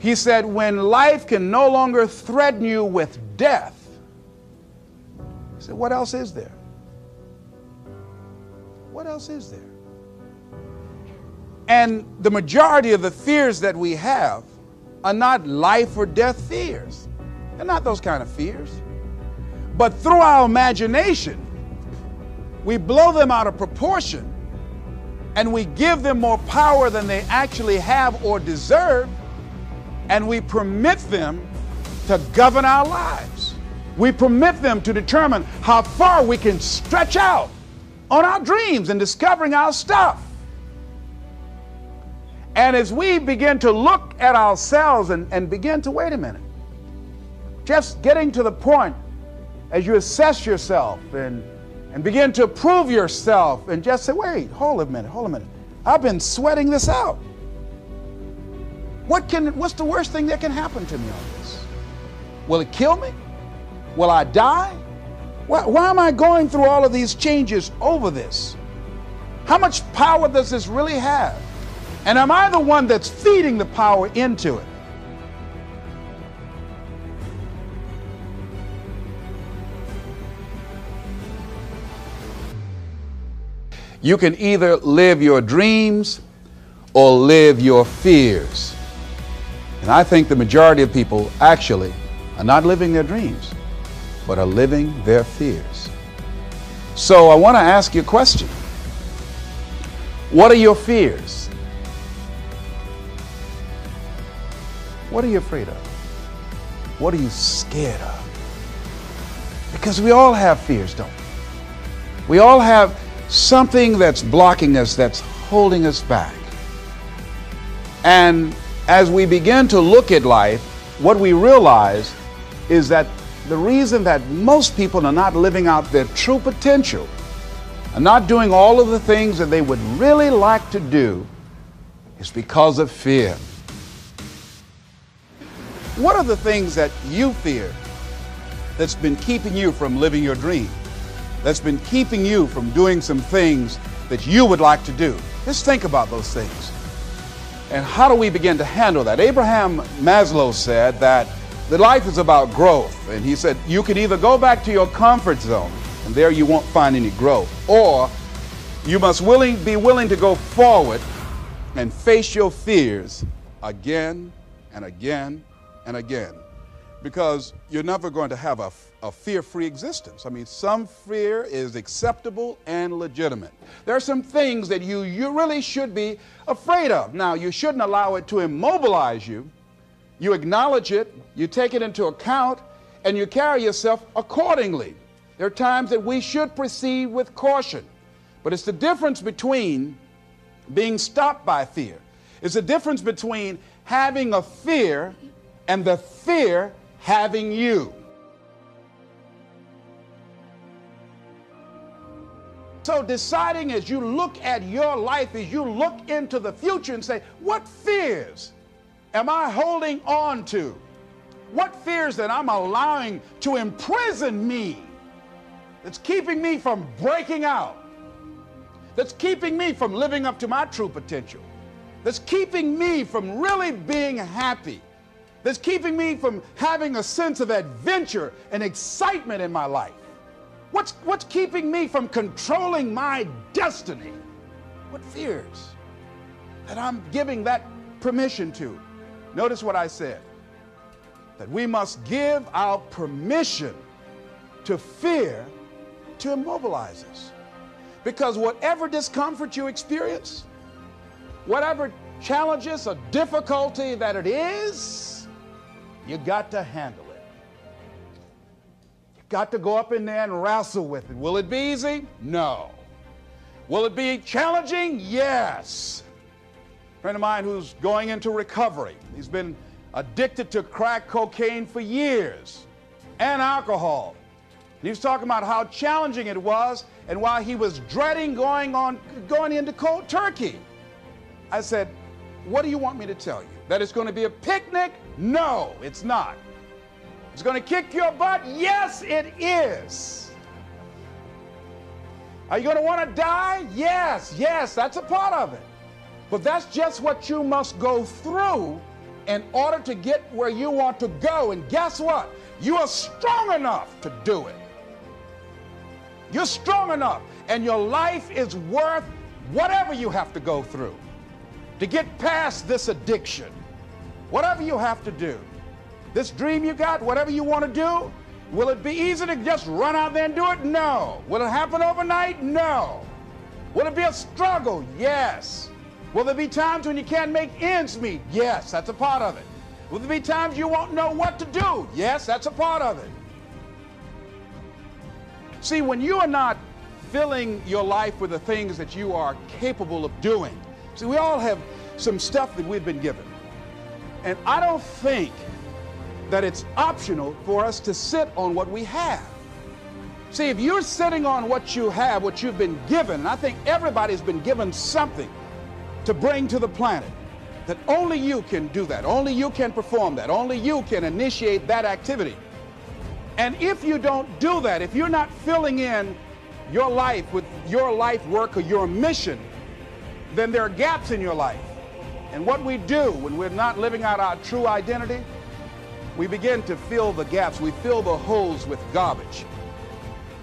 He said, when life can no longer threaten you with death, he said, what else is there? What else is there? And the majority of the fears that we have are not life or death fears. They're not those kind of fears. But through our imagination, we blow them out of proportion and we give them more power than they actually have or deserve, and we permit them to govern our lives. We permit them to determine how far we can stretch out on our dreams and discovering our stuff. And as we begin to look at ourselves and, and begin to wait a minute, just getting to the point as you assess yourself and, and begin to prove yourself and just say, wait, hold a minute, hold a minute. I've been sweating this out. What can, what's the worst thing that can happen to me on this? Will it kill me? Will I die? Why, why am I going through all of these changes over this? How much power does this really have? And am I the one that's feeding the power into it? You can either live your dreams or live your fears. And I think the majority of people actually are not living their dreams, but are living their fears. So I want to ask you a question. What are your fears? What are you afraid of? What are you scared of? Because we all have fears, don't we? We all have something that's blocking us, that's holding us back. And as we begin to look at life, what we realize is that the reason that most people are not living out their true potential, are not doing all of the things that they would really like to do, is because of fear. What are the things that you fear that's been keeping you from living your dream? That's been keeping you from doing some things that you would like to do? Just think about those things. And how do we begin to handle that? Abraham Maslow said that the life is about growth. And he said you can either go back to your comfort zone, and there you won't find any growth, or you must willing, be willing to go forward and face your fears again and again and again because you're never going to have a, a fear free existence. I mean, some fear is acceptable and legitimate. There are some things that you, you really should be afraid of. Now, you shouldn't allow it to immobilize you. You acknowledge it, you take it into account, and you carry yourself accordingly. There are times that we should proceed with caution, but it's the difference between being stopped by fear. It's the difference between having a fear and the fear having you. So, deciding as you look at your life, as you look into the future and say, what fears am I holding on to? What fears that I'm allowing to imprison me that's keeping me from breaking out, that's keeping me from living up to my true potential, that's keeping me from really being happy? That's keeping me from having a sense of adventure and excitement in my life? What's, what's keeping me from controlling my destiny? What fears that I'm giving that permission to? Notice what I said that we must give our permission to fear to immobilize us. Because whatever discomfort you experience, whatever challenges or difficulty that it is, you got to handle it. You got to go up in there and wrestle with it. Will it be easy? No. Will it be challenging? Yes. A friend of mine who's going into recovery. He's been addicted to crack cocaine for years and alcohol. And he was talking about how challenging it was and why he was dreading going on going into cold turkey. I said, what do you want me to tell you? That it's going to be a picnic? No, it's not. It's going to kick your butt? Yes, it is. Are you going to want to die? Yes, yes, that's a part of it. But that's just what you must go through in order to get where you want to go. And guess what? You are strong enough to do it. You're strong enough, and your life is worth whatever you have to go through to get past this addiction. Whatever you have to do. This dream you got, whatever you want to do, will it be easy to just run out there and do it? No. Will it happen overnight? No. Will it be a struggle? Yes. Will there be times when you can't make ends meet? Yes, that's a part of it. Will there be times you won't know what to do? Yes, that's a part of it. See, when you are not filling your life with the things that you are capable of doing, see, we all have some stuff that we've been given. And I don't think that it's optional for us to sit on what we have. See, if you're sitting on what you have, what you've been given, and I think everybody's been given something to bring to the planet, that only you can do that. Only you can perform that. Only you can initiate that activity. And if you don't do that, if you're not filling in your life with your life work or your mission, then there are gaps in your life. And what we do when we're not living out our true identity, we begin to fill the gaps. We fill the holes with garbage,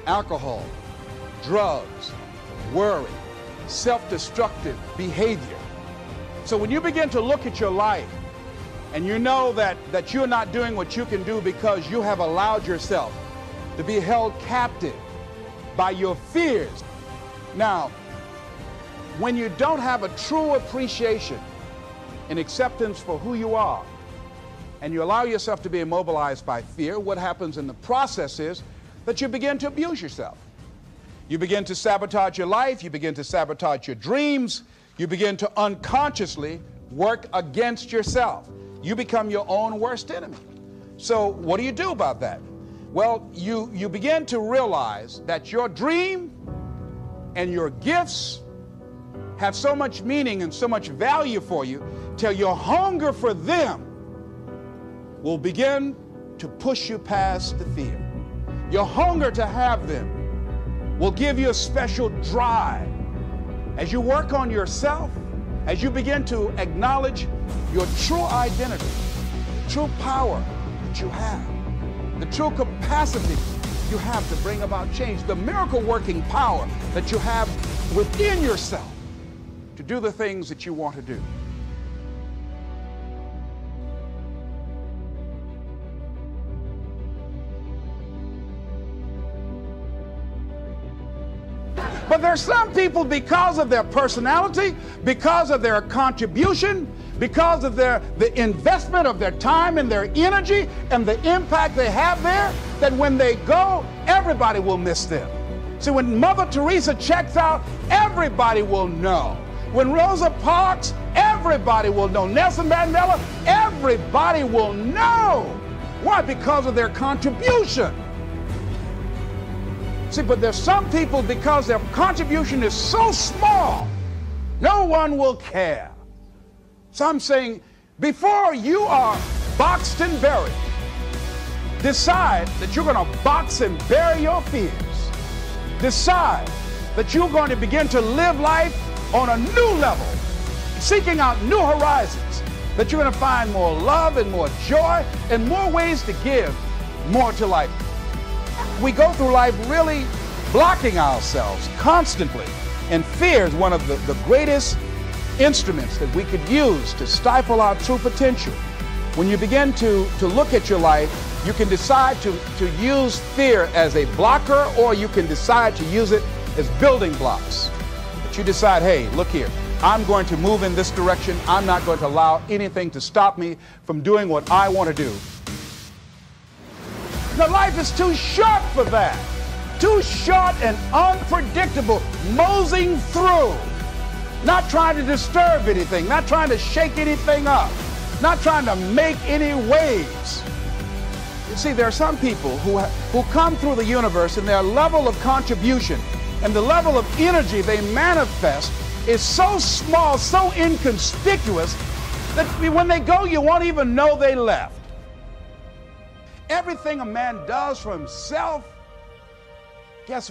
alcohol, drugs, worry, self-destructive behavior. So when you begin to look at your life and you know that, that you're not doing what you can do because you have allowed yourself to be held captive by your fears. Now, when you don't have a true appreciation and acceptance for who you are, and you allow yourself to be immobilized by fear, what happens in the process is that you begin to abuse yourself. You begin to sabotage your life, you begin to sabotage your dreams, you begin to unconsciously work against yourself. You become your own worst enemy. So, what do you do about that? Well, you, you begin to realize that your dream and your gifts have so much meaning and so much value for you till your hunger for them will begin to push you past the fear. Your hunger to have them will give you a special drive as you work on yourself, as you begin to acknowledge your true identity, the true power that you have, the true capacity you have to bring about change, the miracle working power that you have within yourself to do the things that you want to do. But there's some people, because of their personality, because of their contribution, because of their the investment of their time and their energy and the impact they have there, that when they go, everybody will miss them. See, when Mother Teresa checks out, everybody will know. When Rosa Parks, everybody will know. Nelson Mandela, everybody will know. Why? Because of their contribution. See, but there's some people, because their contribution is so small, no one will care. So I'm saying, before you are boxed and buried, decide that you're going to box and bury your fears. Decide that you're going to begin to live life on a new level, seeking out new horizons, that you're going to find more love and more joy and more ways to give more to life we go through life really blocking ourselves constantly. And fear is one of the, the greatest instruments that we could use to stifle our true potential. When you begin to, to look at your life, you can decide to, to use fear as a blocker or you can decide to use it as building blocks. You decide, hey, look here, I'm going to move in this direction. I'm not going to allow anything to stop me from doing what I want to do. The life is too short for that. Too short and unpredictable, moseying through. Not trying to disturb anything, not trying to shake anything up, not trying to make any waves. You see, there are some people who, who come through the universe and their level of contribution and the level of energy they manifest is so small, so inconspicuous, that when they go, you won't even know they left. Everything a man does for himself, guess what?